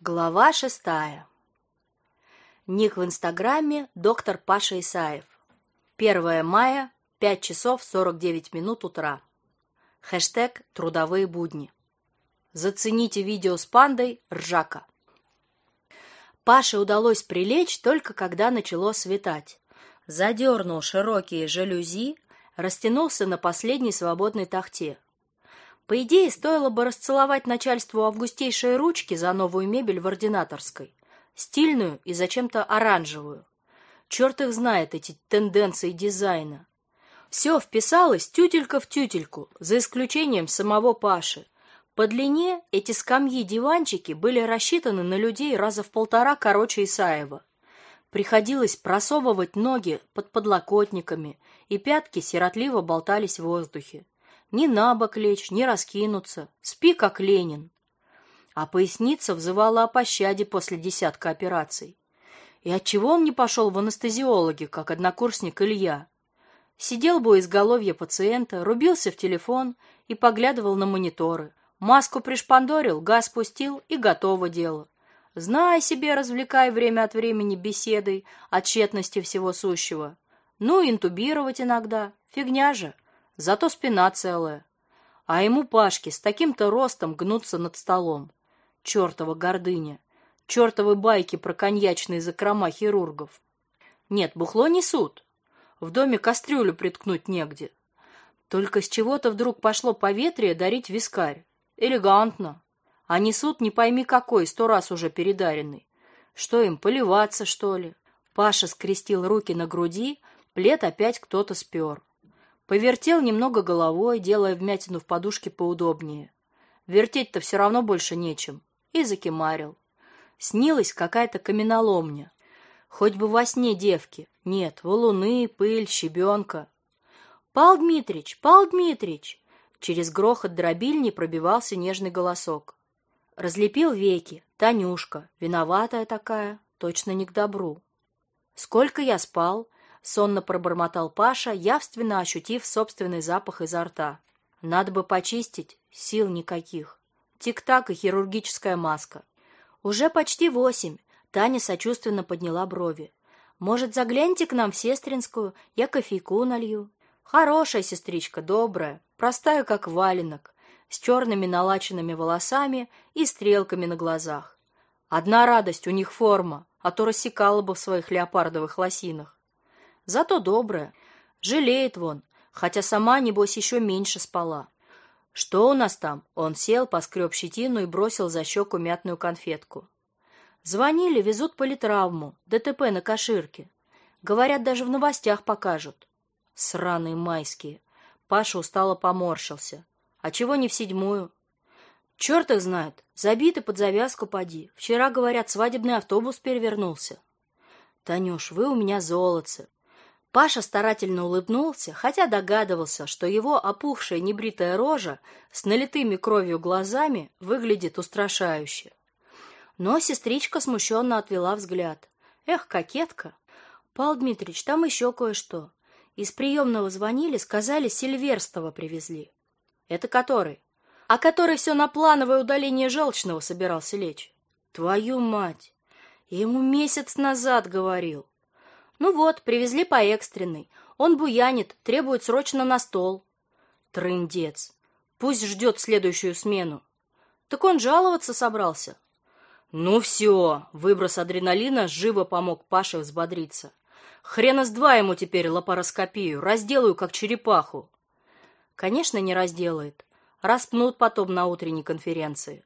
Глава шестая. Ник в Инстаграме доктор Паша Исаев. 1 мая, 5 часов 49 минут утра. Хэштег «Трудовые будни». Зацените видео с пандой «Ржака». Паше удалось прилечь только когда начало светать. Задернул широкие жалюзи, растянулся на последней свободной тахте. По идее, стоило бы расцеловать начальству августейшие ручки за новую мебель в ординаторской. Стильную и зачем-то оранжевую. Черт их знает, эти тенденции дизайна. Все вписалось тютелька в тютельку, за исключением самого Паши. По длине эти скамьи-диванчики были рассчитаны на людей раза в полтора короче Исаева. Приходилось просовывать ноги под подлокотниками, и пятки сиротливо болтались в воздухе. Ни на бок лечь, ни раскинуться. Спи, как Ленин. А поясница взывала о пощаде после десятка операций. И отчего он не пошел в анестезиологи, как однокурсник Илья? Сидел бы у изголовья пациента, рубился в телефон и поглядывал на мониторы. Маску пришпандорил, газ пустил и готово дело. Знай себе, развлекай время от времени беседой о тщетности всего сущего. Ну, интубировать иногда. Фигня же зато спина целая. А ему Пашке с таким-то ростом гнуться над столом. Чертова гордыня, чертовы байки про коньячные закрома хирургов. Нет, бухло несут. В доме кастрюлю приткнуть негде. Только с чего-то вдруг пошло поветрие дарить вискарь. Элегантно. А несут не пойми какой, сто раз уже передаренный. Что им, поливаться, что ли? Паша скрестил руки на груди, плед опять кто-то спер. Повертел немного головой, делая вмятину в подушке поудобнее. Вертеть-то все равно больше нечем. И закимарил. Снилась какая-то каменоломня. Хоть бы во сне девки. Нет, валуны, пыль, щебенка. «Пал Дмитрич! Пал Дмитрич!» Через грохот дробильни пробивался нежный голосок. Разлепил веки. Танюшка, виноватая такая, точно не к добру. Сколько я спал? Сонно пробормотал Паша, явственно ощутив собственный запах изо рта. Надо бы почистить, сил никаких. Тик-так и хирургическая маска. Уже почти восемь. Таня сочувственно подняла брови. Может, загляните к нам в сестринскую, я кофейку налью. Хорошая сестричка, добрая, простая, как валенок, с черными налаченными волосами и стрелками на глазах. Одна радость, у них форма, а то рассекала бы в своих леопардовых лосинах. Зато добрая. Жалеет вон, хотя сама, небось, еще меньше спала. Что у нас там? Он сел, поскреб щетину и бросил за щеку мятную конфетку. Звонили, везут политравму, ДТП на Каширке. Говорят, даже в новостях покажут. Сраные майские. Паша устало поморщился. А чего не в седьмую? Черт их знает. Забиты под завязку поди. Вчера, говорят, свадебный автобус перевернулся. Танюш, вы у меня золотце. Паша старательно улыбнулся, хотя догадывался, что его опухшая небритая рожа с налитыми кровью глазами выглядит устрашающе. Но сестричка смущенно отвела взгляд. Эх, кокетка. Пал Дмитрич, там еще кое-что. Из приемного звонили, сказали, Сильверстова привезли. Это который? А который все на плановое удаление желчного собирался лечь. Твою мать! Я ему месяц назад говорил. Ну вот, привезли по экстренной. Он буянит, требует срочно на стол. Трындец. Пусть ждет следующую смену. Так он жаловаться собрался. Ну все, выброс адреналина живо помог Паше взбодриться. Хрена с два ему теперь лапароскопию, разделаю как черепаху. Конечно, не разделает. Распнут потом на утренней конференции.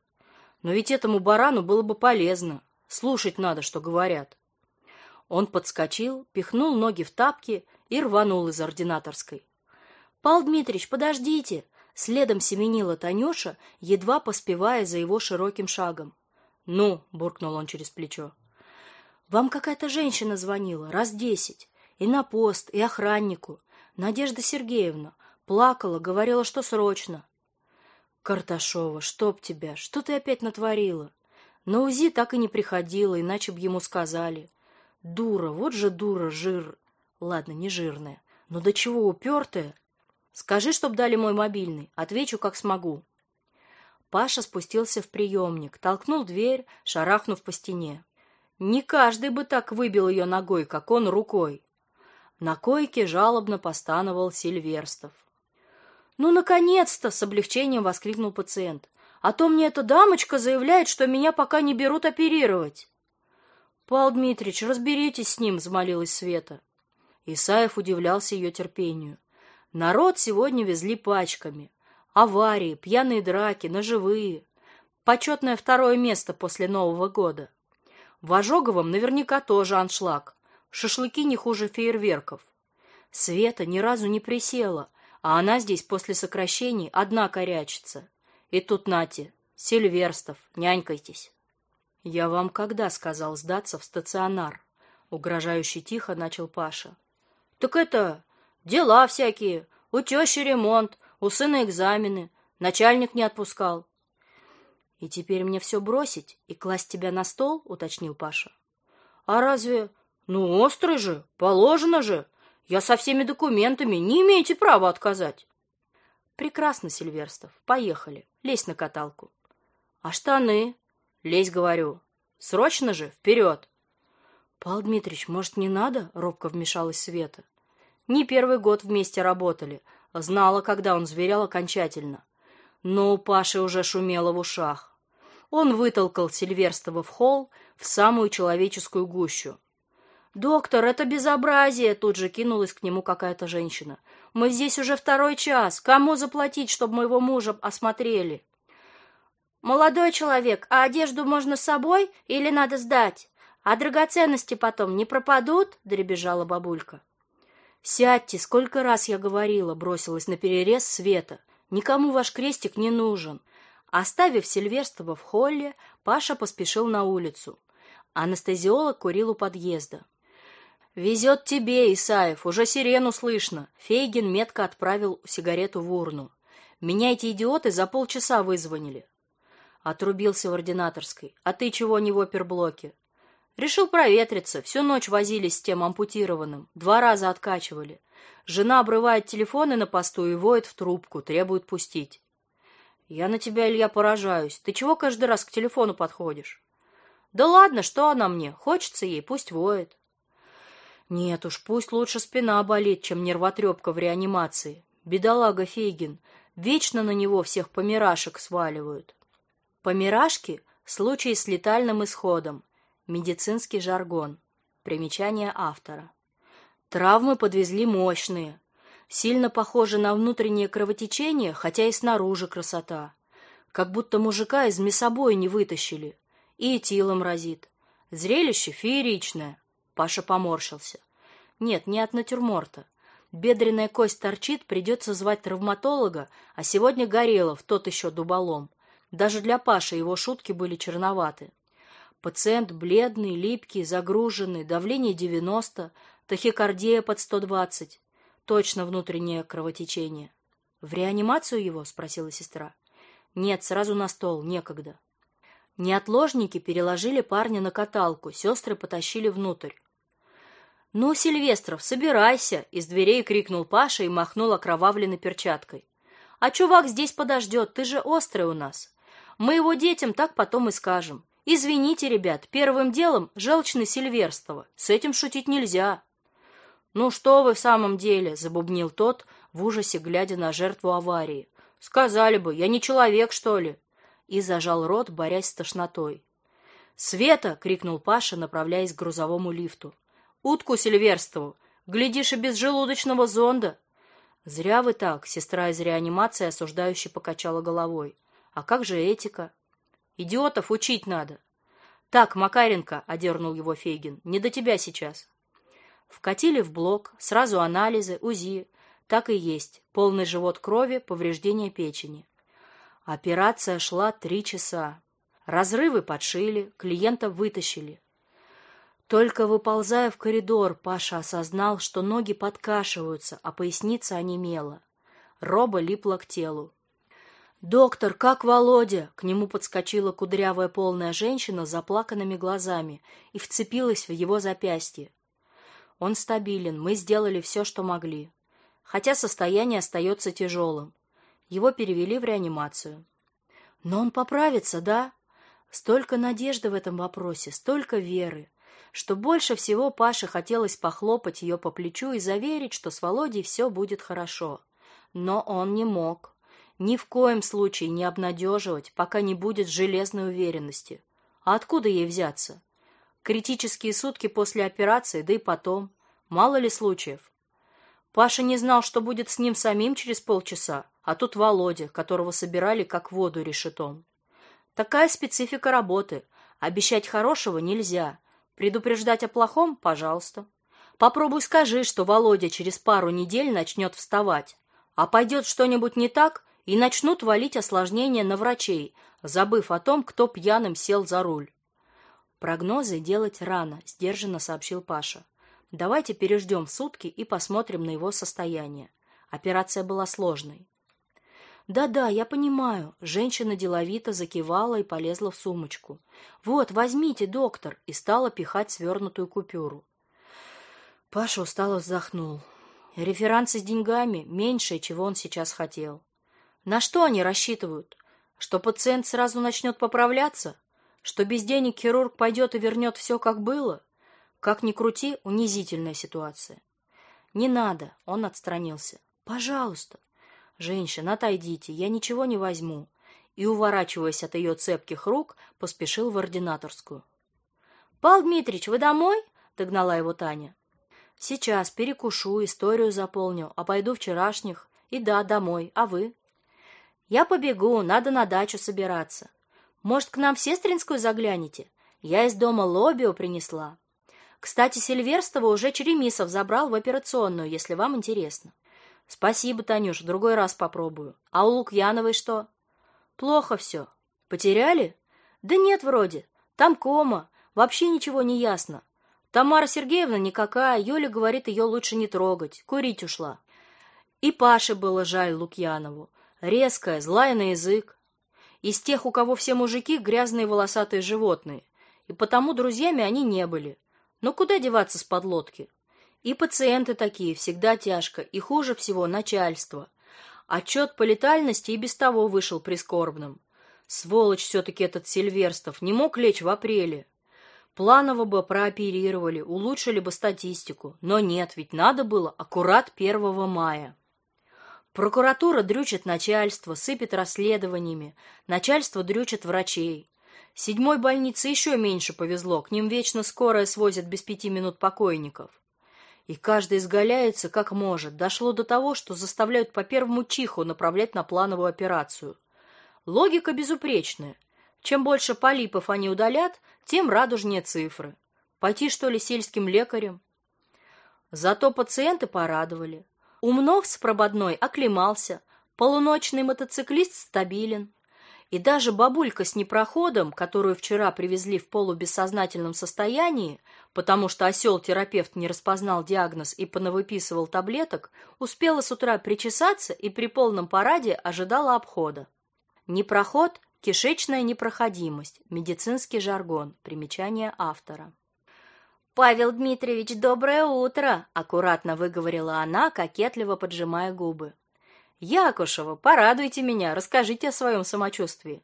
Но ведь этому барану было бы полезно. Слушать надо, что говорят. Он подскочил, пихнул ноги в тапки и рванул из ординаторской. «Пал Дмитрич, подождите!» Следом семенила Танюша, едва поспевая за его широким шагом. «Ну!» — буркнул он через плечо. «Вам какая-то женщина звонила, раз десять. И на пост, и охраннику. Надежда Сергеевна. Плакала, говорила, что срочно». «Карташова, чтоб тебя! Что ты опять натворила?» На УЗИ так и не приходила, иначе б ему сказали. Дура, вот же дура, жир. Ладно, не жирная. Но до чего упертая? Скажи, чтоб дали мой мобильный. Отвечу, как смогу. Паша спустился в приемник, толкнул дверь, шарахнув по стене. Не каждый бы так выбил ее ногой, как он рукой. На койке жалобно постановал Сильверстов. «Ну, наконец-то!» — с облегчением воскликнул пациент. «А то мне эта дамочка заявляет, что меня пока не берут оперировать». «Павел Дмитриевич, разберитесь с ним», — взмолилась Света. Исаев удивлялся ее терпению. Народ сегодня везли пачками. Аварии, пьяные драки, ножевые. Почетное второе место после Нового года. В Ожоговом наверняка тоже аншлаг. Шашлыки не хуже фейерверков. Света ни разу не присела, а она здесь после сокращений одна корячится. И тут нате, Сильверстов, нянькайтесь. Я вам когда сказал сдаться в стационар? Угрожающе тихо начал Паша. Так это дела всякие, у тещи ремонт, у сына экзамены, начальник не отпускал. И теперь мне все бросить и класть тебя на стол, уточнил Паша. А разве... Ну, острый же, положено же. Я со всеми документами, не имеете права отказать. Прекрасно, Сильверстов, поехали. Лезь на каталку. А штаны? Лезь, говорю. Срочно же, вперед. Павел Дмитриевич, может, не надо? Робко вмешалась Света. Не первый год вместе работали. Знала, когда он зверял окончательно. Но у Паши уже шумело в ушах. Он вытолкал Сильверстова в холл, в самую человеческую гущу. «Доктор, это безобразие!» Тут же кинулась к нему какая-то женщина. «Мы здесь уже второй час. Кому заплатить, чтобы моего мужа осмотрели?» «Молодой человек, а одежду можно с собой или надо сдать? А драгоценности потом не пропадут?» — дребезжала бабулька. «Сядьте, сколько раз я говорила!» — бросилась на перерез Света. «Никому ваш крестик не нужен!» Оставив Сильверстова в холле, Паша поспешил на улицу. Анестезиолог курил у подъезда. «Везет тебе, Исаев, уже сирену слышно!» Фейгин метко отправил сигарету в урну. «Меня эти идиоты за полчаса вызвонили». Отрубился в ординаторской. «А ты чего не в оперблоке?» Решил проветриться. Всю ночь возились с тем ампутированным. Два раза откачивали. Жена обрывает телефоны на посту и воет в трубку, требует пустить. Я на тебя, Илья, поражаюсь. Ты чего каждый раз к телефону подходишь? Да ладно, что она мне? Хочется ей, пусть воет. Нет уж, пусть лучше спина болит, чем нервотрепка в реанимации. Бедолага Фейгин. Вечно на него всех помирашек сваливают. Помирашки — случай с летальным исходом. Медицинский жаргон. Примечание автора. Травмы подвезли мощные. Сильно похожи на внутреннее кровотечение, хотя и снаружи красота. Как будто мужика из мясобоя не вытащили. И этилом разит. Зрелище фееричное. Паша поморщился. Нет, не от натюрморта. Бедренная кость торчит, придется звать травматолога, а сегодня Горелов, тот еще дуболом. Даже для Паши его шутки были черноваты. Пациент бледный, липкий, загруженный, давление 90, тахикардия под 120. Точно внутреннее кровотечение. В реанимацию его? спросила сестра. Нет, сразу на стол, некогда. Неотложники переложили парня на каталку, сестры потащили внутрь. «Ну, Сильвестров, собирайся!» — из дверей крикнул Паша и махнул окровавленной перчаткой. «А чувак здесь подождет, ты же острый у нас. Мы его детям так потом и скажем. Извините, ребят, первым делом желчный Сильверстова. С этим шутить нельзя. Ну что вы в самом деле, забубнил тот, в ужасе глядя на жертву аварии. Сказали бы, я не человек, что ли? И зажал рот, борясь с тошнотой. «Света!» — крикнул Паша, направляясь к грузовому лифту. «Утку Сильверстову! Глядишь, и без желудочного зонда!» «Зря вы так!» — сестра из реанимации осуждающе покачала головой. «А как же этика?» Идиотов учить надо. Так, Макаренко, одернул его Фейгин, не до тебя сейчас. Вкатили в блок, сразу анализы, УЗИ. Так и есть. Полный живот крови, повреждение печени. Операция шла три часа. Разрывы подшили, клиента вытащили. Только выползая в коридор, Паша осознал, что ноги подкашиваются, а поясница онемела. Роба липла к телу. «Доктор, как Володя?» К нему подскочила кудрявая полная женщина с заплаканными глазами и вцепилась в его запястье. «Он стабилен, мы сделали все, что могли. Хотя состояние остается тяжелым. Его перевели в реанимацию». Но он поправится, да? Столько надежды в этом вопросе, столько веры, что больше всего Паше хотелось похлопать ее по плечу и заверить, что с Володей все будет хорошо. Но он не мог. Ни в коем случае не обнадеживать, пока не будет железной уверенности. А откуда ей взяться? Критические сутки после операции, да и потом. Мало ли случаев. Паша не знал, что будет с ним самим через полчаса, а тут Володя, которого собирали как воду решетом. Такая специфика работы. Обещать хорошего нельзя. Предупреждать о плохом – пожалуйста. Попробуй скажи, что Володя через пару недель начнет вставать. А пойдет что-нибудь не так, и начнут валить осложнения на врачей, забыв о том, кто пьяным сел за руль. Прогнозы делать рано, сдержанно сообщил Паша. Давайте переждем сутки и посмотрим на его состояние. Операция была сложной. Да-да, я понимаю. Женщина деловито закивала и полезла в сумочку. Вот, возьмите, доктор, и стала пихать свернутую купюру. Паша устало вздохнул. Реферансы с деньгами меньше, чего он сейчас хотел. На что они рассчитывают? Что пациент сразу начнет поправляться? Что без денег хирург пойдет и вернет все, как было? Как ни крути, унизительная ситуация. Не надо, он отстранился. Пожалуйста. «Женщина, отойдите, я ничего не возьму», и, уворачиваясь от ее цепких рук, поспешил в ординаторскую. «Павел Дмитриевич, вы домой?» — догнала его Таня. «Сейчас перекушу, историю заполню, а пойду вчерашних. И да, домой. А вы?» «Я побегу, надо на дачу собираться. Может, к нам в Сестринскую заглянете? Я из дома Лобио принесла. Кстати, Сильверстова уже Черемисов забрал в операционную, если вам интересно». Спасибо, Танюш, в другой раз попробую. А у Лукьяновой что? Плохо все. Потеряли? Да нет, вроде. Там кома. Вообще ничего не ясно. Тамара Сергеевна никакая, Юля говорит, ее лучше не трогать. Курить ушла. И Паше было жаль Лукьянову. Резкая, злая на язык. Из тех, у кого все мужики грязные волосатые животные. И потому друзьями они не были. Но куда деваться с подлодки? И пациенты такие, всегда тяжко, и хуже всего начальство. Отчет по летальности и без того вышел прискорбным. Сволочь все-таки этот Сильверстов, не мог лечь в апреле. Планово бы прооперировали, улучшили бы статистику. Но нет, ведь надо было аккурат 1 мая. Прокуратура дрючит начальство, сыпет расследованиями. Начальство дрючит врачей. Седьмой больнице еще меньше повезло, к ним вечно скорая свозят без пяти минут покойников. И каждый изгаляется как может. Дошло до того, что заставляют по первому чиху направлять на плановую операцию. Логика безупречная. Чем больше полипов они удалят, тем радужнее цифры. Пойти, что ли, сельским лекарем? Зато пациенты порадовали. Умнов с прободной оклемался, полуночный мотоциклист стабилен. И даже бабулька с непроходом, которую вчера привезли в полубессознательном состоянии, потому что осел-терапевт не распознал диагноз и понавыписывал таблеток, успела с утра причесаться и при полном параде ожидала обхода. Непроход – кишечная непроходимость, медицинский жаргон, примечание автора. «Павел Дмитриевич, доброе утро!» – аккуратно выговорила она, кокетливо поджимая губы. Якушева, порадуйте меня, расскажите о своем самочувствии.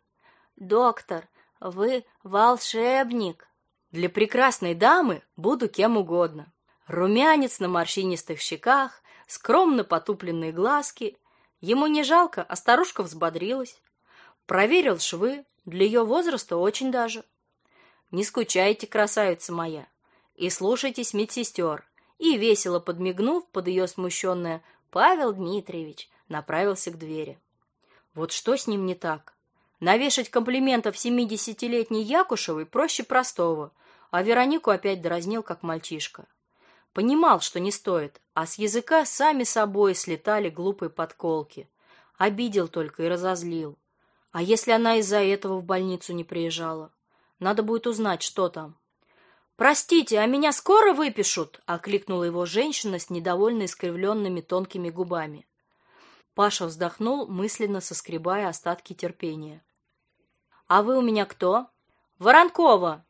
Доктор, вы волшебник. Для прекрасной дамы буду кем угодно. Румянец на морщинистых щеках, скромно потупленные глазки. Ему не жалко, а старушка взбодрилась. Проверил швы, для ее возраста очень даже. Не скучайте, красавица моя, и слушайтесь медсестер. И весело подмигнув под ее смущенное «Павел Дмитриевич, направился к двери. Вот что с ним не так? Навешать комплиментов семидесятилетней Якушевой проще простого, а Веронику опять дразнил, как мальчишка. Понимал, что не стоит, а с языка сами собой слетали глупые подколки. Обидел только и разозлил. А если она из-за этого в больницу не приезжала? Надо будет узнать, что там. «Простите, а меня скоро выпишут?» — окликнула его женщина с недовольно искривленными тонкими губами. Паша вздохнул, мысленно соскребая остатки терпения. «А вы у меня кто?» «Воронкова!»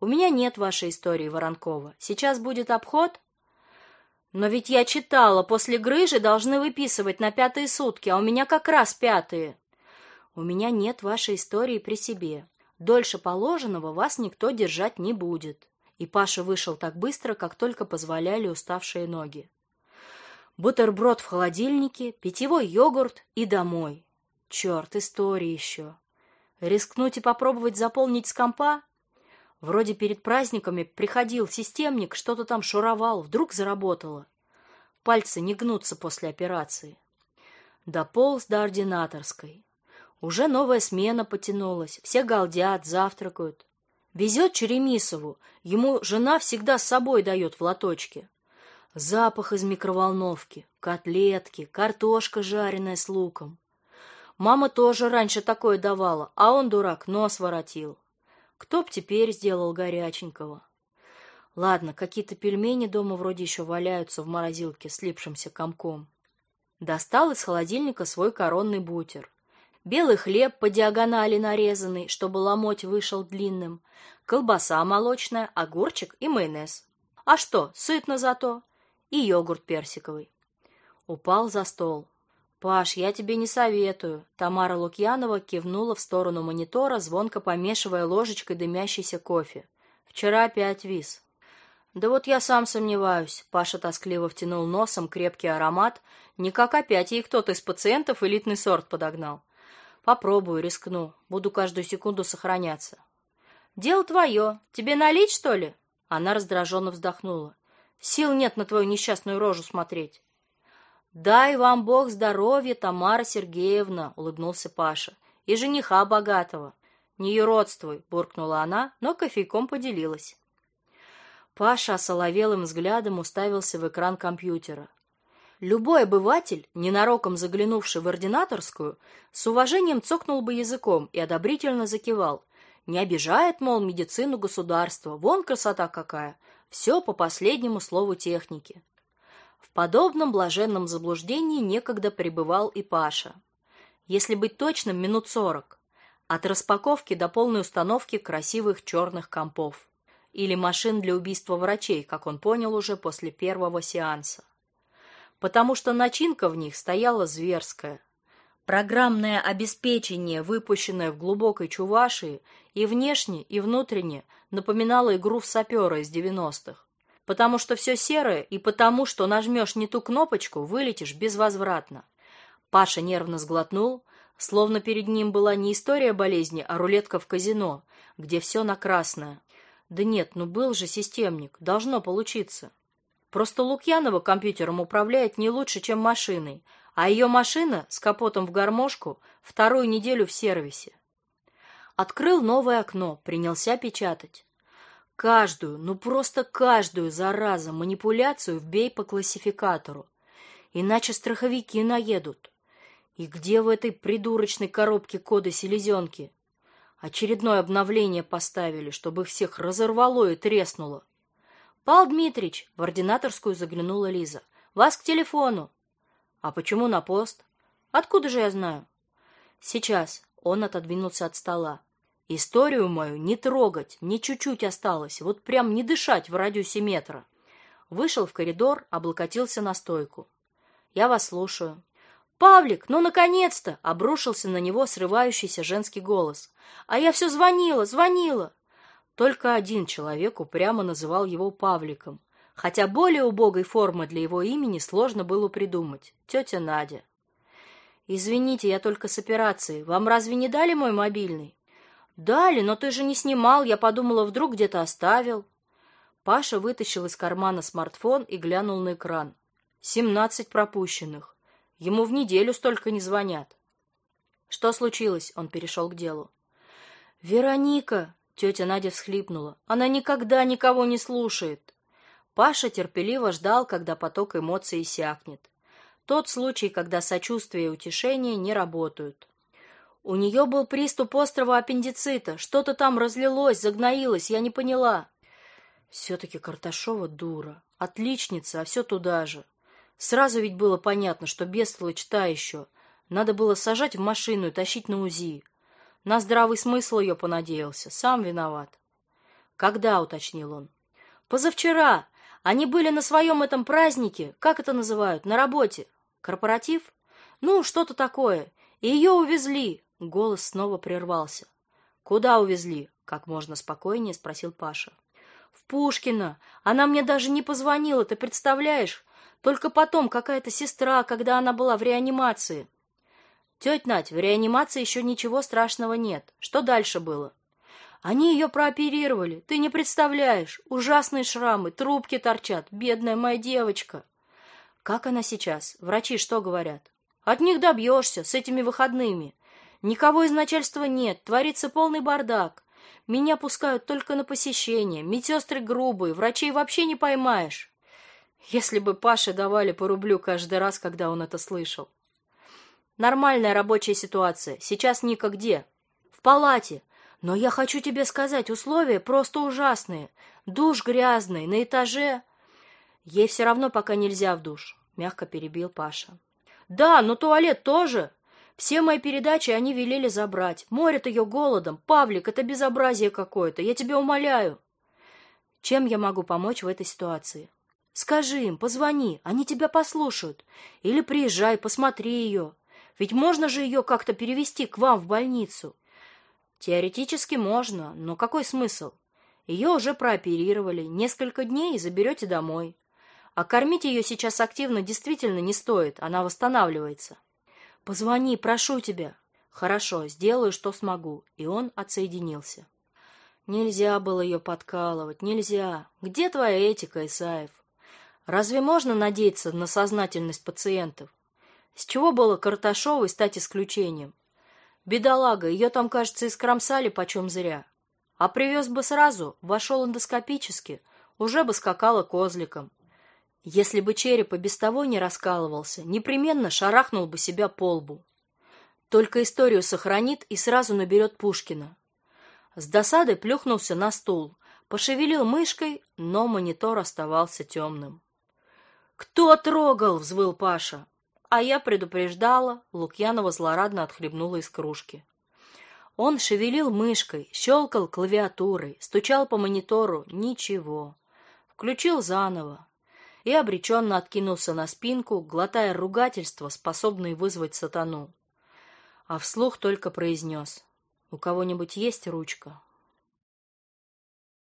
«У меня нет вашей истории, Воронкова. Сейчас будет обход?» «Но ведь я читала, после грыжи должны выписывать на пятые сутки, а у меня как раз пятые». У меня нет вашей истории при себе. Дольше положенного вас никто держать не будет. И Паша вышел так быстро, как только позволяли уставшие ноги. Бутерброд в холодильнике, питьевой йогурт и домой. Черт, истории еще. Рискнуть и попробовать заполнить с компа? Вроде перед праздниками приходил системник, что-то там шуровал, вдруг заработало. Пальцы не гнутся после операции. Дополз до ординаторской. Уже новая смена потянулась, все галдят, завтракают. Везет Черемисову, ему жена всегда с собой дает в лоточке. Запах из микроволновки, котлетки, картошка жареная с луком. Мама тоже раньше такое давала, а он, дурак, нос воротил. Кто б теперь сделал горяченького? Ладно, какие-то пельмени дома вроде еще валяются в морозилке слипшимся комком. Достал из холодильника свой коронный бутер. Белый хлеб по диагонали нарезанный, чтобы ломоть вышел длинным, колбаса молочная, огурчик и майонез. А что, сытно зато и йогурт персиковый. Упал за стол. «Паш, я тебе не советую», — Тамара Лукьянова кивнула в сторону монитора, звонко помешивая ложечкой дымящийся кофе. «Вчера опять виз». «Да вот я сам сомневаюсь», — Паша тоскливо втянул носом крепкий аромат, «никак опять ей кто-то из пациентов элитный сорт подогнал. Попробую, рискну, буду каждую секунду сохраняться». «Дело твое. Тебе налить, что ли?» Она раздраженно вздохнула. Сил нет на твою несчастную рожу смотреть. Дай вам Бог здоровья, Тамара Сергеевна, улыбнулся Паша. И жениха богатого. Не юродствуй, буркнула она, но кофейком поделилась. Паша осоловелым взглядом уставился в экран компьютера. Любой обыватель, ненароком заглянувший в ординаторскую, с уважением цокнул бы языком и одобрительно закивал. Не обижает, мол, медицину государства. Вон красота какая. Все по последнему слову техники. В подобном блаженном заблуждении некогда пребывал и Паша. Если быть точным, минут сорок. От распаковки до полной установки красивых черных компов. Или машин для убийства врачей, как он понял уже после первого сеанса. Потому что начинка в них стояла зверская. Программное обеспечение, выпущенное в глубокой Чувашии, и внешне, и внутренне напоминало игру в сапера из 90-х. Потому что все серое, и потому что нажмешь не ту кнопочку, вылетишь безвозвратно. Паша нервно сглотнул, словно перед ним была не история болезни, а рулетка в казино, где все на красное. Да нет, ну был же системник, должно получиться. Просто Лукьянова компьютером управляет не лучше, чем машиной, а ее машина с капотом в гармошку вторую неделю в сервисе. Открыл новое окно, принялся печатать. Каждую, ну просто каждую, зараза, манипуляцию вбей по классификатору. Иначе страховики наедут. И где в этой придурочной коробке коды селезенки? Очередное обновление поставили, чтобы их всех разорвало и треснуло. «Пал Дмитрич!» — в ординаторскую заглянула Лиза. «Вас к телефону!» «А почему на пост?» «Откуда же я знаю?» «Сейчас. Он отодвинулся от стола. Историю мою не трогать, мне чуть-чуть осталось, вот прям не дышать в радиусе метра. Вышел в коридор, облокотился на стойку. Я вас слушаю. Павлик, ну наконец-то, обрушился на него срывающийся женский голос. А я все звонила, звонила. Только один человек упрямо называл его Павликом, хотя более убогой формы для его имени сложно было придумать. Тетя Надя. Извините, я только с операции. Вам разве не дали мой мобильный? Дали, но ты же не снимал, я подумала, вдруг где-то оставил. Паша вытащил из кармана смартфон и глянул на экран. Семнадцать пропущенных. Ему в неделю столько не звонят. Что случилось? Он перешел к делу. Вероника, тетя Надя всхлипнула. Она никогда никого не слушает. Паша терпеливо ждал, когда поток эмоций иссякнет. Тот случай, когда сочувствие и утешение не работают. У нее был приступ острого аппендицита. Что-то там разлилось, загноилось, я не поняла. Все-таки Карташова дура. Отличница, а все туда же. Сразу ведь было понятно, что бестолочь та еще. Надо было сажать в машину и тащить на УЗИ. На здравый смысл ее понадеялся. Сам виноват. Когда, уточнил он. Позавчера. Они были на своем этом празднике, как это называют, на работе. Корпоратив? Ну, что-то такое. И ее увезли. Голос снова прервался. «Куда увезли?» — как можно спокойнее спросил Паша. «В Пушкино. Она мне даже не позвонила, ты представляешь? Только потом какая-то сестра, когда она была в реанимации». «Тетя Надь, в реанимации еще ничего страшного нет. Что дальше было?» Они ее прооперировали. Ты не представляешь. Ужасные шрамы, трубки торчат. Бедная моя девочка. Как она сейчас? Врачи что говорят? От них добьешься, с этими выходными. Никого из начальства нет, творится полный бардак. Меня пускают только на посещение. Медсестры грубые, врачей вообще не поймаешь. Если бы Паше давали по рублю каждый раз, когда он это слышал. Нормальная рабочая ситуация. Сейчас Ника где? В палате. Но я хочу тебе сказать, условия просто ужасные. Душ грязный, на этаже. Ей все равно пока нельзя в душ, мягко перебил Паша. Да, но туалет тоже. Все мои передачи они велели забрать. Морят ее голодом. Павлик, это безобразие какое-то. Я тебя умоляю. Чем я могу помочь в этой ситуации? Скажи им, позвони, они тебя послушают. Или приезжай, посмотри ее. Ведь можно же ее как-то перевести к вам в больницу. Теоретически можно, но какой смысл? Ее уже прооперировали, несколько дней и заберете домой. А кормить ее сейчас активно действительно не стоит, она восстанавливается. Позвони, прошу тебя. Хорошо, сделаю, что смогу. И он отсоединился. Нельзя было ее подкалывать, нельзя. Где твоя этика, Исаев? Разве можно надеяться на сознательность пациентов? С чего было Карташовой стать исключением? Бедолага, ее там, кажется, искромсали почем зря. А привез бы сразу, вошел эндоскопически, уже бы скакала козликом. Если бы череп и без того не раскалывался, непременно шарахнул бы себя по лбу. Только историю сохранит и сразу наберет Пушкина. С досадой плюхнулся на стул, пошевелил мышкой, но монитор оставался темным. «Кто трогал?» — взвыл Паша. А я предупреждала, Лукьянова злорадно отхлебнула из кружки. Он шевелил мышкой, щелкал клавиатурой, стучал по монитору. Ничего. Включил заново и обреченно откинулся на спинку, глотая ругательства, способные вызвать сатану. А вслух только произнес. «У кого-нибудь есть ручка?»